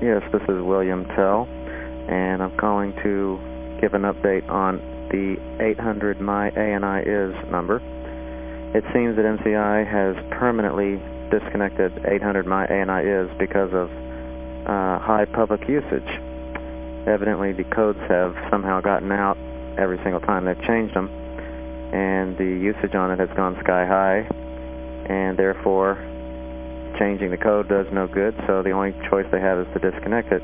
Yes, this is William Tell, and I'm calling to give an update on the 800 my ANI is number. It seems that MCI has permanently disconnected 800 my ANI is because of uh, high public usage. Evidently, the codes have somehow gotten out every single time they've changed them, and the usage on it has gone sky high, and therefore changing the code does no good, so the only choice they have is to disconnect it.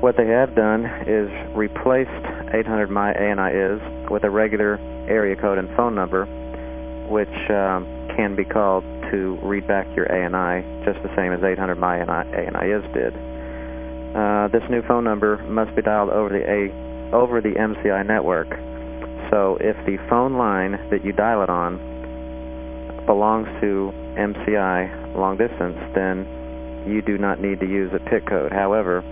What they have done is replaced 800 my ANI is with a regular area code and phone number, which um, can be called to read back your ANI just the same as 800 my ANI is did. Uh, this new phone number must be dialed over the, A, over the MCI network. So if the phone line that you dial it on belongs to MCI long distance, then you do not need to use a PIC code. However,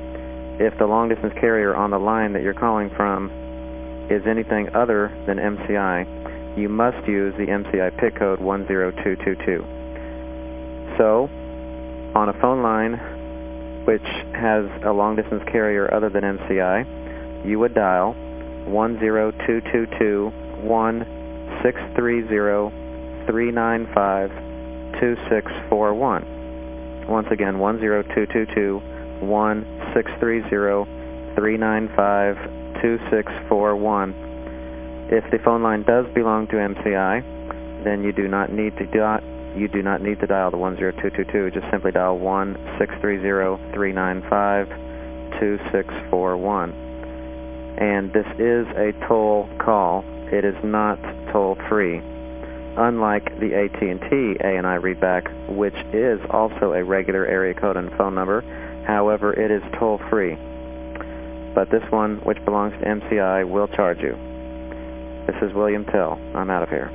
if the long distance carrier on the line that you're calling from is anything other than MCI, you must use the MCI PIC code 10222. So, on a phone line which has a long distance carrier other than MCI, you would dial 10222 1630 395 2641. Once again, 10222 1630 395 2641. If the phone line does belong to MCI, then you do not need to dot, you do not need to dial the 10222. Just simply dial 1-630-395-2641. And this is a toll call. It is not toll free unlike the AT&T ANI readback, which is also a regular area code and phone number. However, it is toll-free. But this one, which belongs to MCI, will charge you. This is William Tell. I'm out of here.